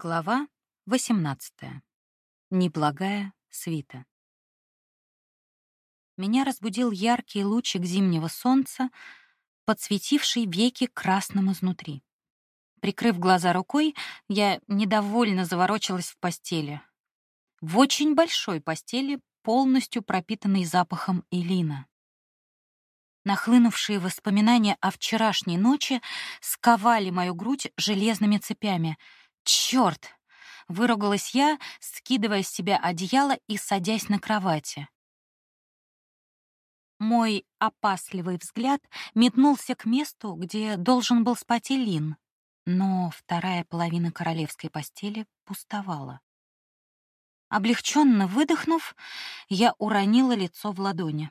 Глава 18. Неблагая свита. Меня разбудил яркий лучик зимнего солнца, подсветивший веки красным изнутри. Прикрыв глаза рукой, я недовольно заворочилась в постели. В очень большой постели, полностью пропитанной запахом элина. Нахлынувшие воспоминания о вчерашней ночи сковали мою грудь железными цепями — Черт! выругалась я, скидывая с себя одеяло и садясь на кровати. Мой опасливый взгляд метнулся к месту, где должен был спать Элин, но вторая половина королевской постели пустовала. Облегченно выдохнув, я уронила лицо в ладони.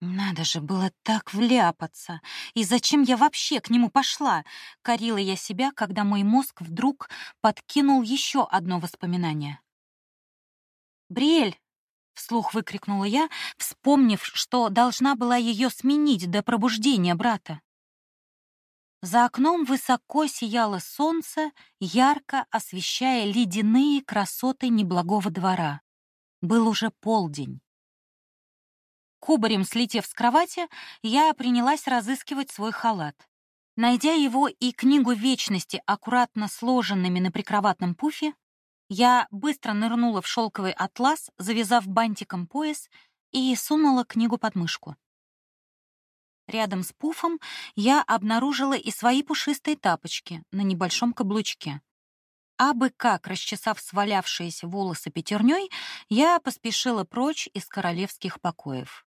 Надо же было так вляпаться. И зачем я вообще к нему пошла? Корила я себя, когда мой мозг вдруг подкинул еще одно воспоминание. «Бриэль!» — вслух выкрикнула я, вспомнив, что должна была ее сменить до пробуждения брата. За окном высоко сияло солнце, ярко освещая ледяные красоты неблагого двора. Был уже полдень. Кубарем слетев с кровати, я принялась разыскивать свой халат. Найдя его и книгу вечности аккуратно сложенными на прикроватном пуфе, я быстро нырнула в шелковый атлас, завязав бантиком пояс, и сунула книгу под мышку. Рядом с пуфом я обнаружила и свои пушистые тапочки на небольшом каблучке. Абы как, расчесав свалявшиеся волосы пятерней, я поспешила прочь из королевских покоев.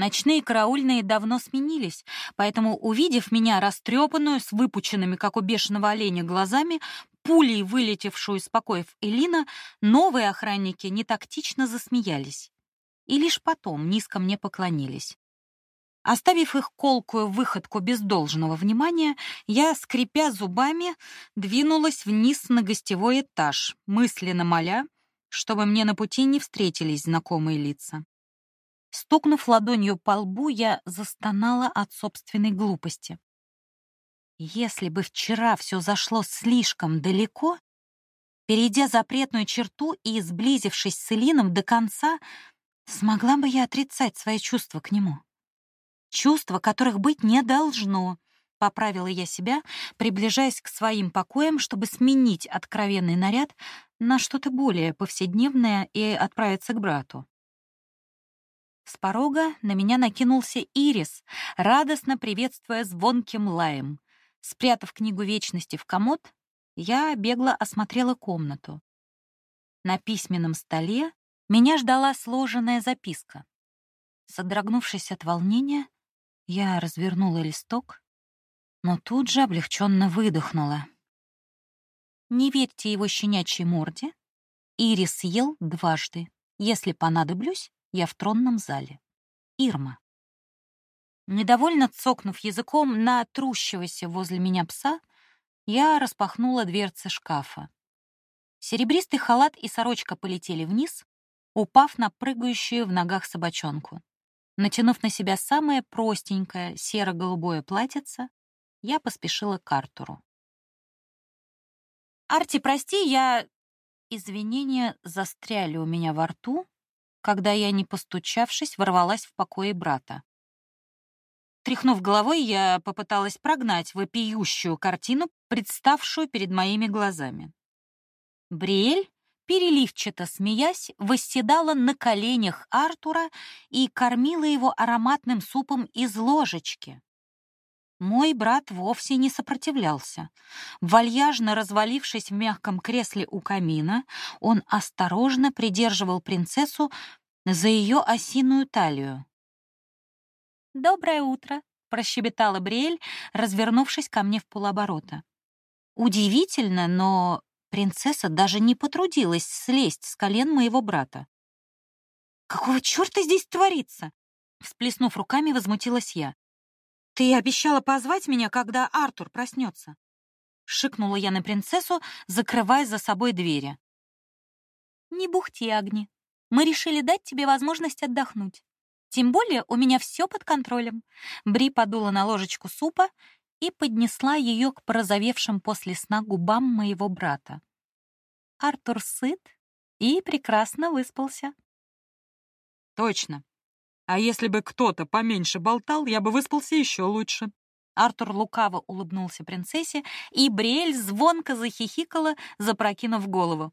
Ночные караульные давно сменились, поэтому, увидев меня растрепанную, с выпученными, как у бешеного оленя, глазами, пулей вылетевшую из покоев Элина, новые охранники нетактично засмеялись. И лишь потом низко мне поклонились. Оставив их колкую выходку без должного внимания, я, скрипя зубами, двинулась вниз на гостевой этаж, мысленно моля, чтобы мне на пути не встретились знакомые лица. Стукнув ладонью по лбу, я застонала от собственной глупости. Если бы вчера все зашло слишком далеко, перейдя запретную черту и сблизившись с Элином до конца, смогла бы я отрицать свои чувства к нему. Чувства, которых быть не должно, поправила я себя, приближаясь к своим покоям, чтобы сменить откровенный наряд на что-то более повседневное и отправиться к брату. С порога на меня накинулся Ирис, радостно приветствуя звонким лаем. Спрятав книгу вечности в комод, я бегло осмотрела комнату. На письменном столе меня ждала сложенная записка. Содрогнувшись от волнения, я развернула листок, но тут же облегченно выдохнула. Не верьте его щенячьей морде. Ирис съел дважды. Если понадоблюсь, я в тронном зале. Ирма. Недовольно цокнув языком на трущегося возле меня пса, я распахнула дверцы шкафа. Серебристый халат и сорочка полетели вниз, упав на прыгающую в ногах собачонку. Натянув на себя самое простенькое серо-голубое платьице, я поспешила к Артуру. «Арти, прости, я...» Извинения застряли у меня во рту, когда я, не постучавшись, ворвалась в покои брата. Тряхнув головой, я попыталась прогнать вопиющую картину, представшую перед моими глазами. Бриэль, переливчато смеясь, восседала на коленях Артура и кормила его ароматным супом из ложечки. Мой брат вовсе не сопротивлялся. Вальяжно развалившись в мягком кресле у камина, он осторожно придерживал принцессу за ее осиную талию. «Доброе утро», — прощебетала Бриэль, развернувшись ко мне в полоборота. Удивительно, но принцесса даже не потрудилась слезть с колен моего брата. «Какого черта здесь творится?» Всплеснув руками, возмутилась я. «Ты обещала позвать меня, когда Артур проснется!» Шикнула я на принцессу, закрывая за собой двери. «Не бухти, Агни. Мы решили дать тебе возможность отдохнуть. Тем более у меня все под контролем». Бри подула на ложечку супа и поднесла ее к порозовевшим после сна губам моего брата. Артур сыт и прекрасно выспался. Точно. А если бы кто-то поменьше болтал, я бы выспался еще лучше. Артур лукаво улыбнулся принцессе, и Бриэль звонко захихикала, запрокинув голову.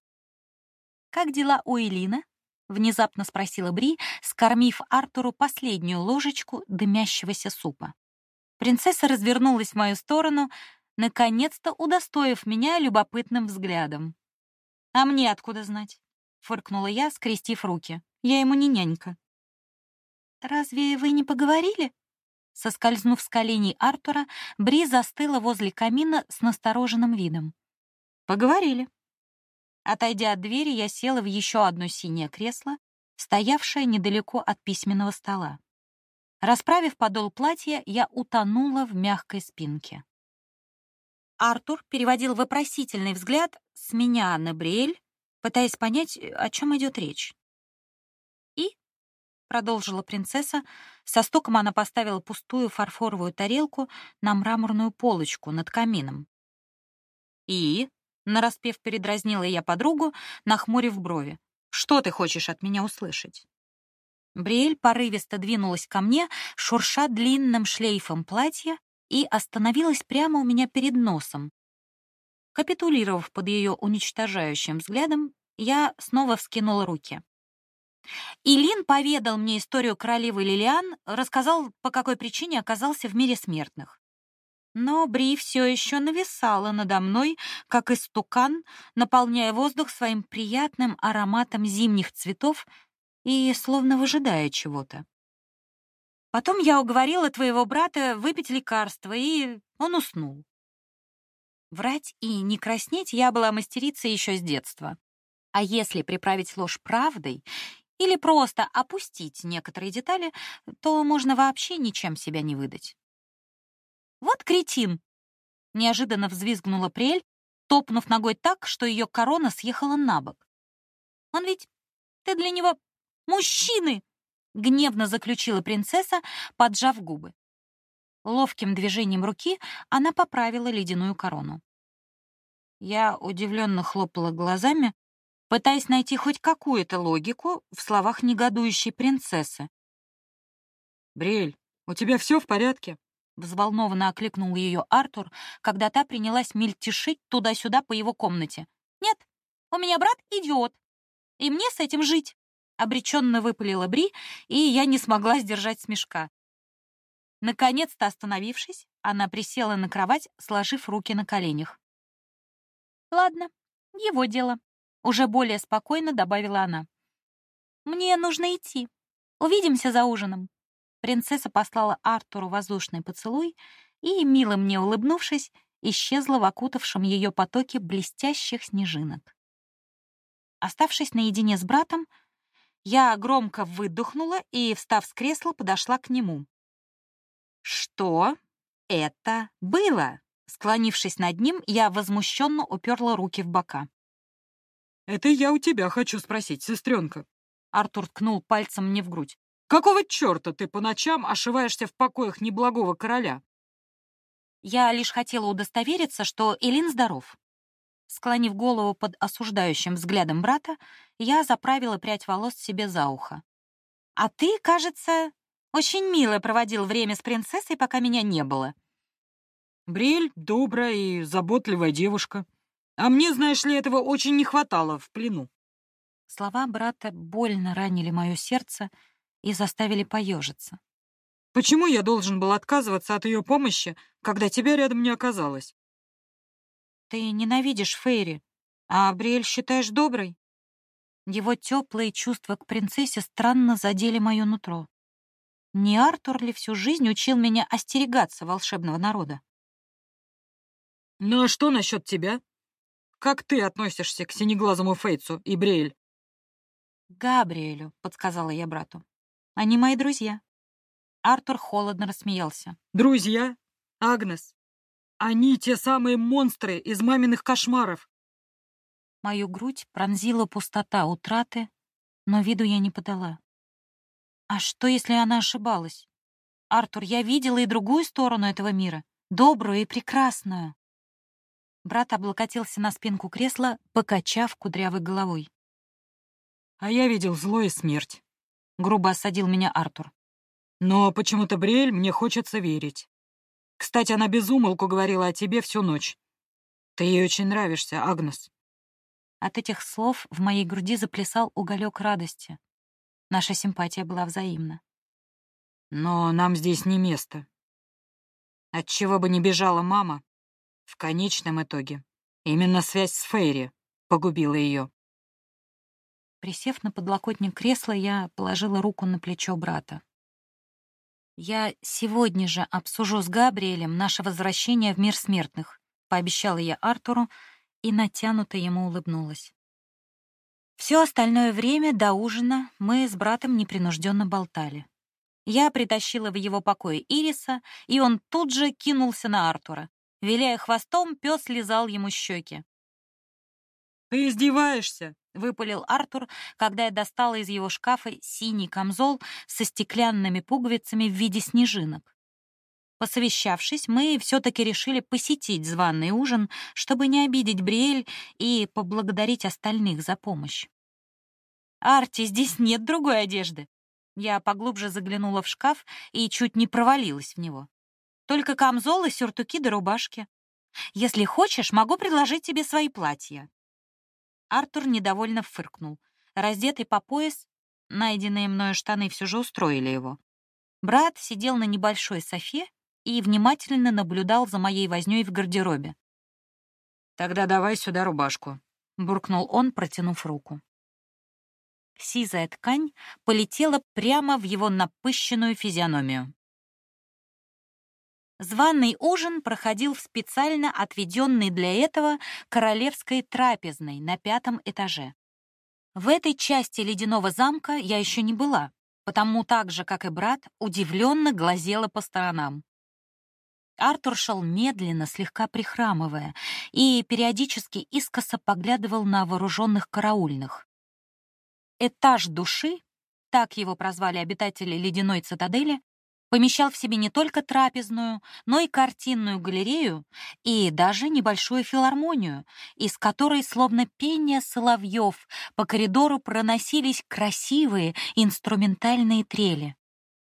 «Как дела у Элины?» — внезапно спросила Бри, скормив Артуру последнюю ложечку дымящегося супа. Принцесса развернулась в мою сторону, наконец-то удостоив меня любопытным взглядом. «А мне откуда знать?» — фыркнула я, скрестив руки. «Я ему не нянька». «Разве вы не поговорили?» Соскользнув с коленей Артура, Бри застыла возле камина с настороженным видом. «Поговорили». Отойдя от двери, я села в еще одно синее кресло, стоявшее недалеко от письменного стола. Расправив подол платья, я утонула в мягкой спинке. Артур переводил вопросительный взгляд с меня на Бриэль, пытаясь понять, о чем идет речь. Продолжила принцесса. Со стуком она поставила пустую фарфоровую тарелку на мраморную полочку над камином. «И?» Нараспев передразнила я подругу, нахмурив брови. «Что ты хочешь от меня услышать?» Бриэль порывисто двинулась ко мне, шурша длинным шлейфом платья, и остановилась прямо у меня перед носом. Капитулировав под ее уничтожающим взглядом, я снова вскинула руки. Илин поведал мне историю королевы Лилиан, рассказал, по какой причине оказался в мире смертных. Но Бри все еще нависала надо мной, как истукан, наполняя воздух своим приятным ароматом зимних цветов и словно выжидая чего-то. Потом я уговорила твоего брата выпить лекарство, и он уснул. Врать и не краснеть я была мастерицей еще с детства. А если приправить ложь правдой или просто опустить некоторые детали, то можно вообще ничем себя не выдать. Вот кретин!» Неожиданно взвизгнула Прель, топнув ногой так, что ее корона съехала на бок. «Он ведь... Ты для него... Мужчины!» Гневно заключила принцесса, поджав губы. Ловким движением руки она поправила ледяную корону. Я удивленно хлопала глазами, пытаясь найти хоть какую-то логику в словах негодующей принцессы. «Бриэль, у тебя все в порядке?» Взволнованно окликнул ее Артур, когда та принялась мельтешить туда-сюда по его комнате. «Нет, у меня брат идиот, и мне с этим жить!» Обреченно выпалила Бри, и я не смогла сдержать смешка. Наконец-то остановившись, она присела на кровать, сложив руки на коленях. «Ладно, его дело», — уже более спокойно добавила она. «Мне нужно идти. Увидимся за ужином». Принцесса послала Артуру воздушный поцелуй и, мило мне улыбнувшись, исчезла в окутавшем ее потоке блестящих снежинок. Оставшись наедине с братом, я громко выдохнула и, встав с кресла, подошла к нему. «Что это было?» Склонившись над ним, я возмущенно уперла руки в бока. «Это я у тебя хочу спросить, сестренка». Артур ткнул пальцем мне в грудь. Какого черта ты по ночам ошиваешься в покоях неблагого короля? Я лишь хотела удостовериться, что Элин здоров. Склонив голову под осуждающим взглядом брата, я заправила прядь волос себе за ухо. «А ты, кажется, очень мило проводил время с принцессой, пока меня не было». «Брель — добрая и заботливая девушка. А мне, знаешь ли, этого очень не хватало в плену». Слова брата больно ранили мое сердце, и заставили поежиться. «Почему я должен был отказываться от ее помощи, когда тебя рядом не оказалось?» «Ты ненавидишь Фейри, а Абриэль считаешь доброй?» Его теплые чувства к принцессе странно задели мое нутро. Не Артур ли всю жизнь учил меня остерегаться волшебного народа? «Ну а что насчет тебя? Как ты относишься к синеглазому Фейцу и Бриэль?» «Габриэлю», — подсказала я брату. Они мои друзья». Артур холодно рассмеялся. «Друзья? Агнес? Они те самые монстры из маминых кошмаров!» Мою грудь пронзила пустота утраты, но виду я не подала. А что, если она ошибалась? Артур, я видела и другую сторону этого мира. добрую и прекрасную. Брат облокотился на спинку кресла, покачав кудрявой головой. «А я видел зло и смерть», — грубо осадил меня Артур. «Но почему-то, Бриэль, мне хочется верить. Кстати, она безумолку говорила о тебе всю ночь. Ты ей очень нравишься, Агнес». От этих слов в моей груди заплясал уголек радости. Наша симпатия была взаимна. «Но нам здесь не место. Отчего бы не бежала мама, в конечном итоге именно связь с Фейри погубила ее. Присев на подлокотник кресла, я положила руку на плечо брата. «Я сегодня же обсужу с Габриэлем наше возвращение в мир смертных», — пообещала я Артуру и натянуто ему улыбнулась. Все остальное время до ужина мы с братом непринужденно болтали. Я притащила в его покое Ириса, и он тут же кинулся на Артура. Виляя хвостом, пес лизал ему щеки. «Ты издеваешься?» — выпалил Артур, когда я достала из его шкафа синий камзол со стеклянными пуговицами в виде снежинок. Посовещавшись, мы все-таки решили посетить званый ужин, чтобы не обидеть Бриэль и поблагодарить остальных за помощь. «Арти, здесь нет другой одежды!» Я поглубже заглянула в шкаф и чуть не провалилась в него. Только камзолы, сюртуки да рубашки. Если хочешь, могу предложить тебе свои платья. Артур недовольно фыркнул. Раздетый по пояс, найденные мною штаны все же устроили его. Брат сидел на небольшой софе и внимательно наблюдал за моей вознёй в гардеробе. «Тогда давай сюда рубашку», — буркнул он, протянув руку. Сизая ткань полетела прямо в его напыщенную физиономию. Званый ужин проходил в специально отведенной для этого королевской трапезной на пятом этаже. В этой части ледяного замка я еще не была, потому так же, как и брат, удивленно глазела по сторонам. Артур шел медленно, слегка прихрамывая, и периодически искоса поглядывал на вооруженных караульных. Этаж души, так его прозвали обитатели ледяной цитадели, помещал в себе не только трапезную, но и картинную галерею и даже небольшую филармонию, из которой, словно пение соловьев, по коридору проносились красивые инструментальные трели.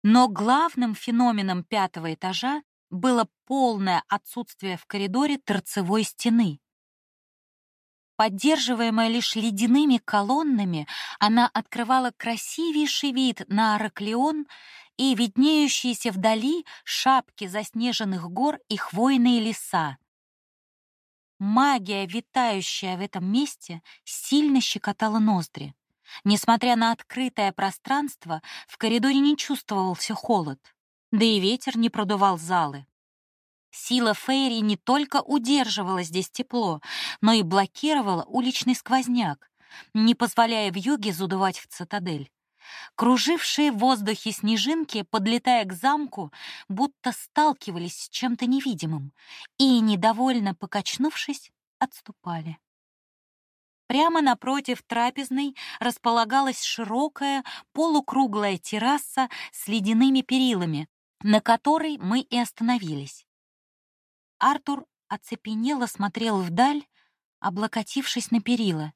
Но главным феноменом пятого этажа было полное отсутствие в коридоре торцевой стены. Поддерживаемая лишь ледяными колоннами, она открывала красивейший вид на Араклеон и виднеющиеся вдали шапки заснеженных гор и хвойные леса. Магия, витающая в этом месте, сильно щекотала ноздри. Несмотря на открытое пространство, в коридоре не чувствовался холод, да и ветер не продувал залы. Сила Фейри не только удерживала здесь тепло, но и блокировала уличный сквозняк, не позволяя в юге задувать в цитадель. Кружившие в воздухе снежинки, подлетая к замку, будто сталкивались с чем-то невидимым и, недовольно покачнувшись, отступали. Прямо напротив трапезной располагалась широкая полукруглая терраса с ледяными перилами, на которой мы и остановились. Артур оцепенело смотрел вдаль, облокотившись на перила.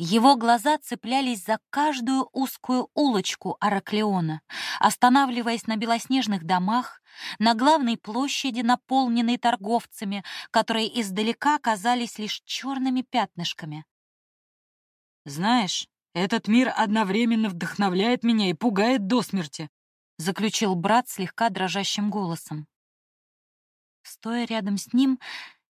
Его глаза цеплялись за каждую узкую улочку Араклеона, останавливаясь на белоснежных домах, на главной площади, наполненной торговцами, которые издалека казались лишь черными пятнышками. «Знаешь, этот мир одновременно вдохновляет меня и пугает до смерти», заключил брат слегка дрожащим голосом. Стоя рядом с ним,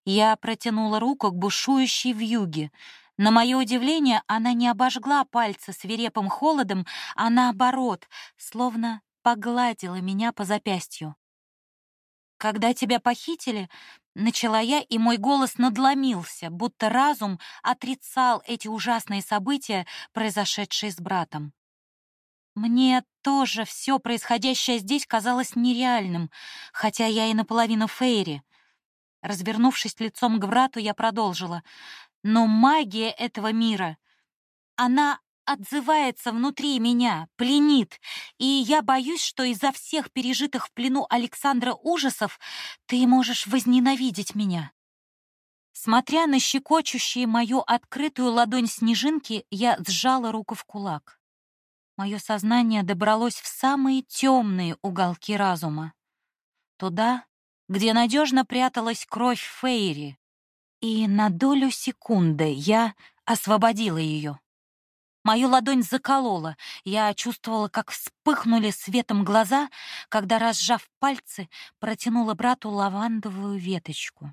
я протянула руку к бушующей вьюге, на мое удивление, она не обожгла пальцы свирепым холодом, а наоборот, словно погладила меня по запястью. Когда тебя похитили, начала я, и мой голос надломился, будто разум отрицал эти ужасные события, произошедшие с братом. Мне тоже все происходящее здесь казалось нереальным, хотя я и наполовину Фейри. Развернувшись лицом к брату, я продолжила. Но магия этого мира, она отзывается внутри меня, пленит, и я боюсь, что из-за всех пережитых в плену Александра ужасов ты можешь возненавидеть меня. Смотря на щекочущие мою открытую ладонь снежинки, я сжала руку в кулак. Мое сознание добралось в самые темные уголки разума. Туда, где надежно пряталась кровь Фейри. И на долю секунды я освободила ее. Мою ладонь заколола. Я чувствовала, как вспыхнули светом глаза, когда, разжав пальцы, протянула брату лавандовую веточку.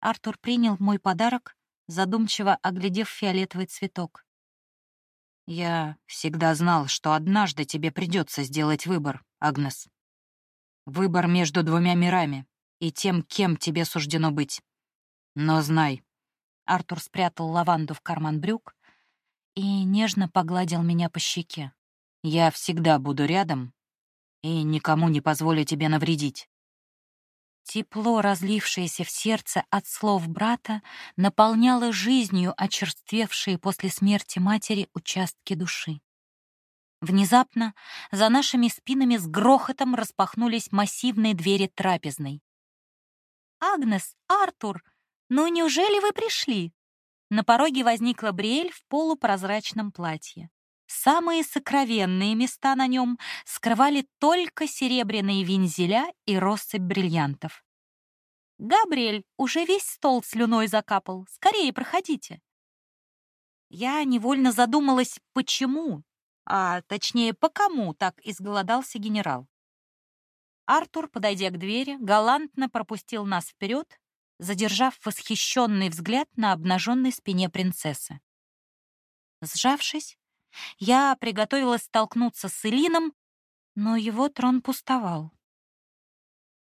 Артур принял мой подарок, задумчиво оглядев фиолетовый цветок. «Я всегда знал, что однажды тебе придется сделать выбор, Агнес. Выбор между двумя мирами и тем, кем тебе суждено быть. Но знай...» Артур спрятал лаванду в карман брюк и нежно погладил меня по щеке. «Я всегда буду рядом и никому не позволю тебе навредить. Тепло, разлившееся в сердце от слов брата, наполняло жизнью очерствевшие после смерти матери участки души. Внезапно за нашими спинами с грохотом распахнулись массивные двери трапезной. «Агнес, Артур, ну неужели вы пришли?» На пороге возникла Бриэль в полупрозрачном платье. Самые сокровенные места на нем скрывали только серебряные вензеля и россыпь бриллиантов. «Габриэль, уже весь стол слюной закапал. Скорее проходите». Я невольно задумалась, почему, а точнее, по кому так изголодался генерал. Артур, подойдя к двери, галантно пропустил нас вперед, задержав восхищенный взгляд на обнаженной спине принцессы. Сжавшись, я приготовилась столкнуться с Элином, но его трон пустовал.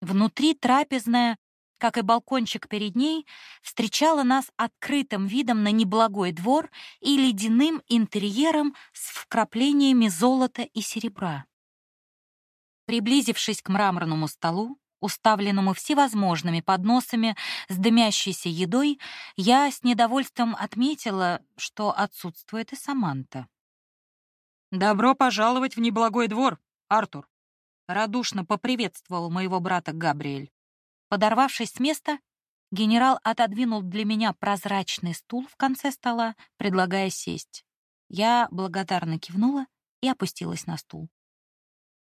Внутри трапезная, как и балкончик перед ней, встречала нас открытым видом на неблагой двор и ледяным интерьером с вкраплениями золота и серебра. Приблизившись к мраморному столу, уставленному всевозможными подносами с дымящейся едой, я с недовольством отметила, что отсутствует и Саманта. «Добро пожаловать в неблагой двор, Артур!» Радушно поприветствовал моего брата Габриэль. Подорвавшись с места, генерал отодвинул для меня прозрачный стул в конце стола, предлагая сесть. Я благодарно кивнула и опустилась на стул.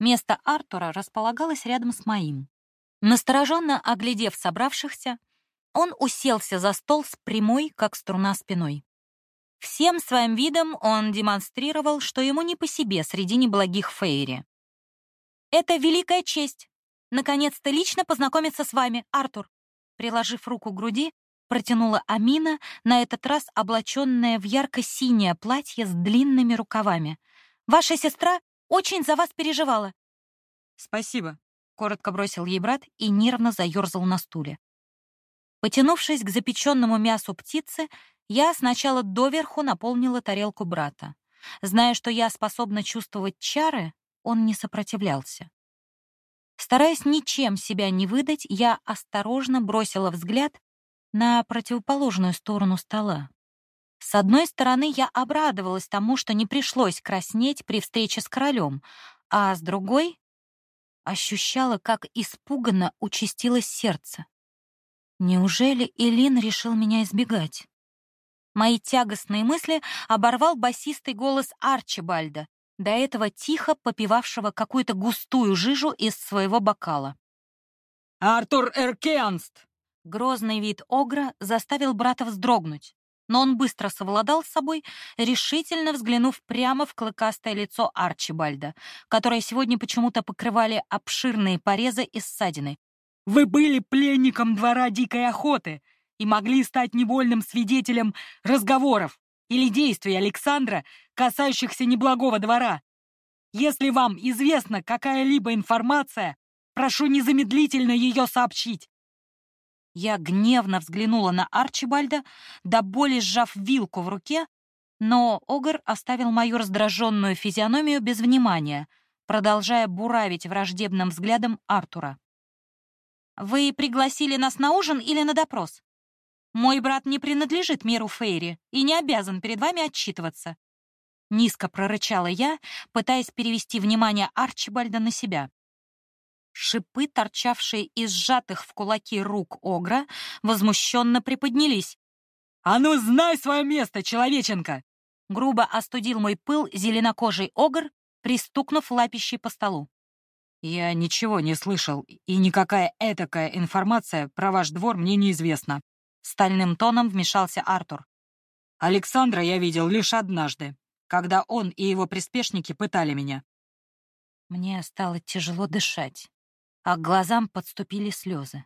Место Артура располагалось рядом с моим. Настороженно оглядев собравшихся, он уселся за стол с прямой, как струна, спиной. Всем своим видом он демонстрировал, что ему не по себе среди неблагих Фейри. «Это великая честь. Наконец-то лично познакомиться с вами, Артур». Приложив руку к груди, протянула Амина, на этот раз облаченная в ярко-синее платье с длинными рукавами. «Ваша сестра очень за вас переживала». «Спасибо», — коротко бросил ей брат и нервно заерзал на стуле. Потянувшись к запеченному мясу птицы, я сначала доверху наполнила тарелку брата. Зная, что я способна чувствовать чары, он не сопротивлялся. Стараясь ничем себя не выдать, я осторожно бросила взгляд на противоположную сторону стола. С одной стороны, я обрадовалась тому, что не пришлось краснеть при встрече с королем, а с другой ощущала, как испуганно участилось сердце. Неужели Элин решил меня избегать? Мои тягостные мысли оборвал басистый голос Арчибальда, до этого тихо попивавшего какую-то густую жижу из своего бокала. «Артур Эркенст!» Грозный вид Огра заставил брата вздрогнуть, но он быстро совладал с собой, решительно взглянув прямо в клыкастое лицо Арчибальда, которое сегодня почему-то покрывали обширные порезы и ссадины. «Вы были пленником двора дикой охоты и могли стать невольным свидетелем разговоров или действий Александра, касающихся неблагого двора. Если вам известна какая-либо информация, прошу незамедлительно ее сообщить. Я гневно взглянула на Арчибальда, до боли сжав вилку в руке, но Огр оставил мою раздраженную физиономию без внимания, продолжая буравить враждебным взглядом Артура. «Вы пригласили нас на ужин или на допрос?» Мой брат не принадлежит миру Фейри и не обязан перед вами отчитываться. Низко прорычала я, пытаясь перевести внимание Арчибальда на себя. Шипы, торчавшие из сжатых в кулаки рук Огра, возмущенно приподнялись. «А ну, знай свое место, человеченка!» Грубо остудил мой пыл зеленокожий Огр, пристукнув лапищей по столу. «Я ничего не слышал, и никакая этакая информация про ваш двор мне неизвестна», — стальным тоном вмешался Артур. «Александра я видел лишь однажды, когда он и его приспешники пытали меня». Мне стало тяжело дышать а к глазам подступили слезы.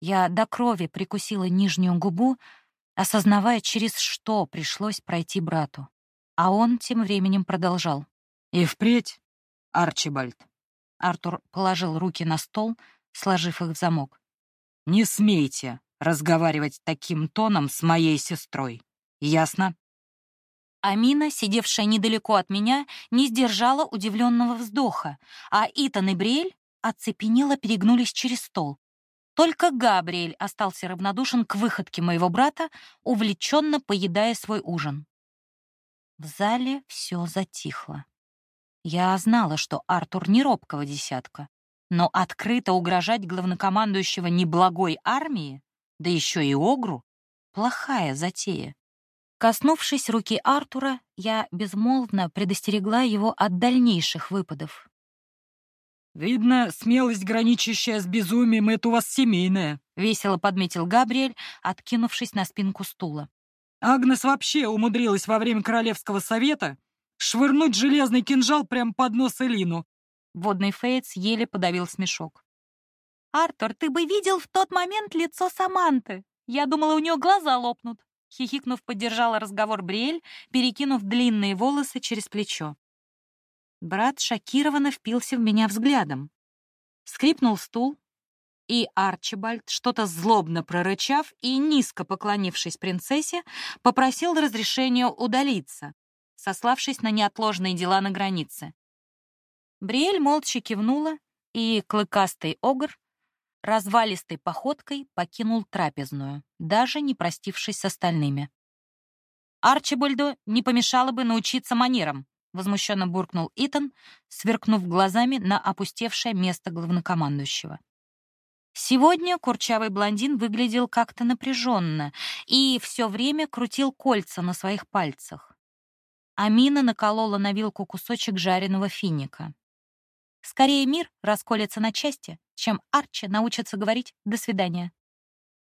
Я до крови прикусила нижнюю губу, осознавая, через что пришлось пройти брату. А он тем временем продолжал. «И впредь, Арчибальд». Артур положил руки на стол, сложив их в замок. «Не смейте разговаривать таким тоном с моей сестрой. Ясно?» Амина, сидевшая недалеко от меня, не сдержала удивленного вздоха, а Итан и Бриэль оцепенело перегнулись через стол. Только Габриэль остался равнодушен к выходке моего брата, увлеченно поедая свой ужин. В зале все затихло. Я знала, что Артур не робкого десятка, но открыто угрожать главнокомандующего неблагой армии, да еще и Огру, плохая затея. Коснувшись руки Артура, я безмолвно предостерегла его от дальнейших выпадов. «Видно, смелость, граничащая с безумием, это у вас семейная», — весело подметил Габриэль, откинувшись на спинку стула. «Агнес вообще умудрилась во время Королевского совета швырнуть железный кинжал прямо под нос Элину». Водный Фейтс еле подавил смешок. «Артур, ты бы видел в тот момент лицо Саманты. Я думала, у нее глаза лопнут». Хихикнув, поддержала разговор Бриэль, перекинув длинные волосы через плечо. Брат шокированно впился в меня взглядом. Скрипнул стул, и Арчибальд, что-то злобно прорычав и низко поклонившись принцессе, попросил разрешения удалиться, сославшись на неотложные дела на границе. Бриэль молча кивнула, и клыкастый огр развалистой походкой покинул трапезную, даже не простившись с остальными. Арчибальду не помешало бы научиться манерам, возмущенно буркнул Итан, сверкнув глазами на опустевшее место главнокомандующего. Сегодня курчавый блондин выглядел как-то напряженно и все время крутил кольца на своих пальцах. Амина наколола на вилку кусочек жареного финика. Скорее мир расколется на части, чем Арчи научится говорить «до свидания».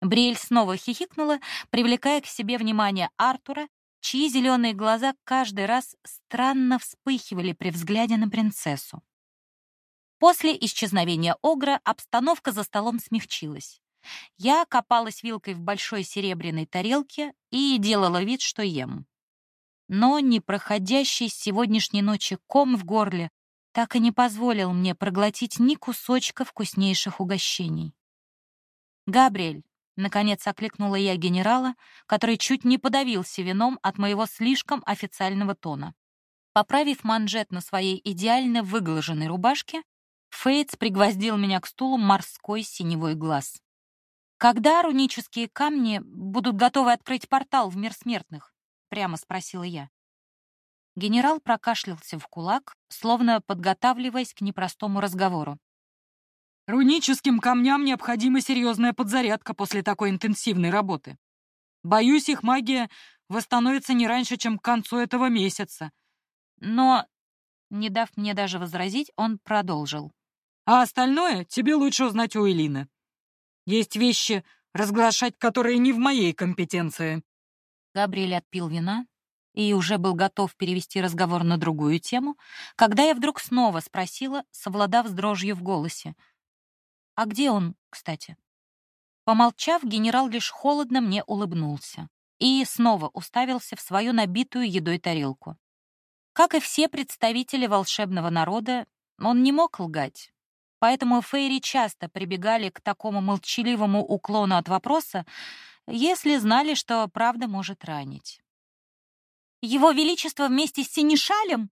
Бриэль снова хихикнула, привлекая к себе внимание Артура чьи зеленые глаза каждый раз странно вспыхивали при взгляде на принцессу. После исчезновения Огра обстановка за столом смягчилась. Я копалась вилкой в большой серебряной тарелке и делала вид, что ем. Но непроходящий с сегодняшней ночи ком в горле так и не позволил мне проглотить ни кусочка вкуснейших угощений. «Габриэль, Наконец окликнула я генерала, который чуть не подавился вином от моего слишком официального тона. Поправив манжет на своей идеально выглаженной рубашке, Фейтс пригвоздил меня к стулу морской синевой глаз. «Когда рунические камни будут готовы открыть портал в мир смертных?» — прямо спросила я. Генерал прокашлялся в кулак, словно подготавливаясь к непростому разговору. Руническим камням необходима серьезная подзарядка после такой интенсивной работы. Боюсь, их магия восстановится не раньше, чем к концу этого месяца. Но, не дав мне даже возразить, он продолжил. А остальное тебе лучше узнать у Элины. Есть вещи, разглашать которые не в моей компетенции. Габриэль отпил вина и уже был готов перевести разговор на другую тему, когда я вдруг снова спросила, совладав с дрожью в голосе — а где он, кстати? Помолчав, генерал лишь холодно мне улыбнулся и снова уставился в свою набитую едой тарелку. Как и все представители волшебного народа, он не мог лгать. Поэтому фейри часто прибегали к такому молчаливому уклону от вопроса, если знали, что правда может ранить. «Его Величество вместе с Синишалем?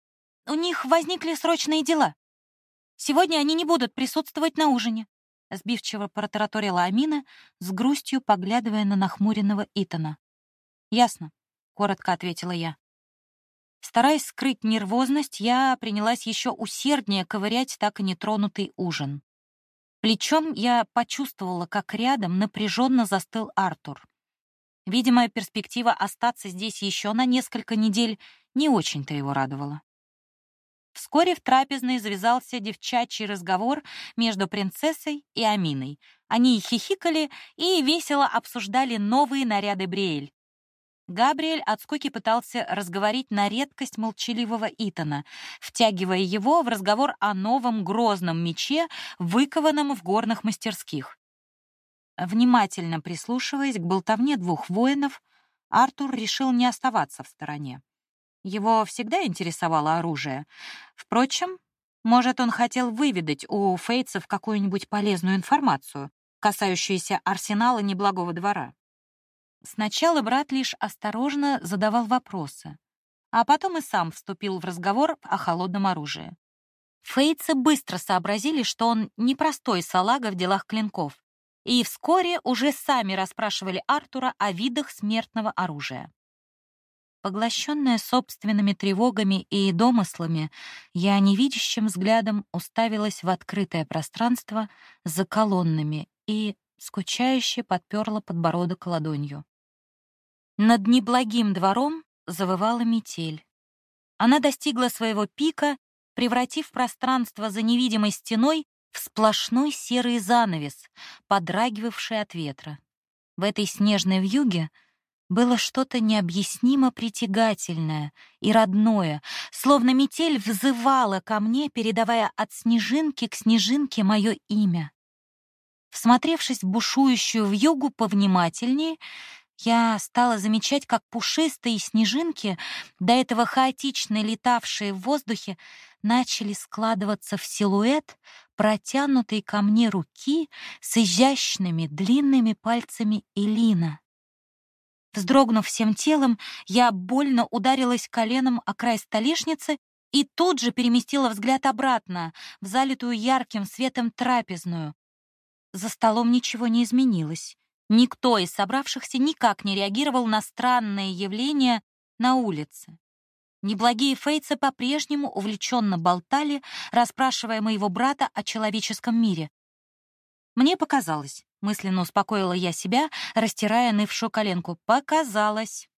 У них возникли срочные дела. Сегодня они не будут присутствовать на ужине сбивчиво протараторила Амина, с грустью поглядывая на нахмуренного Итана. «Ясно», — коротко ответила я. Стараясь скрыть нервозность, я принялась еще усерднее ковырять так и нетронутый ужин. Плечом я почувствовала, как рядом напряженно застыл Артур. Видимо, перспектива остаться здесь еще на несколько недель не очень-то его радовала. Вскоре в трапезной завязался девчачий разговор между принцессой и Аминой. Они хихикали и весело обсуждали новые наряды Бриэль. Габриэль от скуки пытался разговорить на редкость молчаливого Итана, втягивая его в разговор о новом грозном мече, выкованном в горных мастерских. Внимательно прислушиваясь к болтовне двух воинов, Артур решил не оставаться в стороне. Его всегда интересовало оружие. Впрочем, может, он хотел выведать у фейцев какую-нибудь полезную информацию, касающуюся арсенала неблагого двора. Сначала брат лишь осторожно задавал вопросы, а потом и сам вступил в разговор о холодном оружии. Фейцы быстро сообразили, что он непростой салага в делах клинков, и вскоре уже сами расспрашивали Артура о видах смертного оружия. Поглощенная собственными тревогами и домыслами, я невидящим взглядом уставилась в открытое пространство за колоннами и скучающе подперла подбородок ладонью. Над неблагим двором завывала метель. Она достигла своего пика, превратив пространство за невидимой стеной в сплошной серый занавес, подрагивавший от ветра. В этой снежной вьюге было что-то необъяснимо притягательное и родное, словно метель взывала ко мне, передавая от снежинки к снежинке мое имя. Всмотревшись в бушующую вьюгу повнимательнее, я стала замечать, как пушистые снежинки, до этого хаотично летавшие в воздухе, начали складываться в силуэт протянутой ко мне руки с изящными длинными пальцами Элина. Вздрогнув всем телом, я больно ударилась коленом о край столешницы и тут же переместила взгляд обратно, в залитую ярким светом трапезную. За столом ничего не изменилось. Никто из собравшихся никак не реагировал на странное явление на улице. Неблагие фейцы по-прежнему увлеченно болтали, расспрашивая моего брата о человеческом мире. Мне показалось, мысленно успокоила я себя, растирая нывшую коленку. Показалось.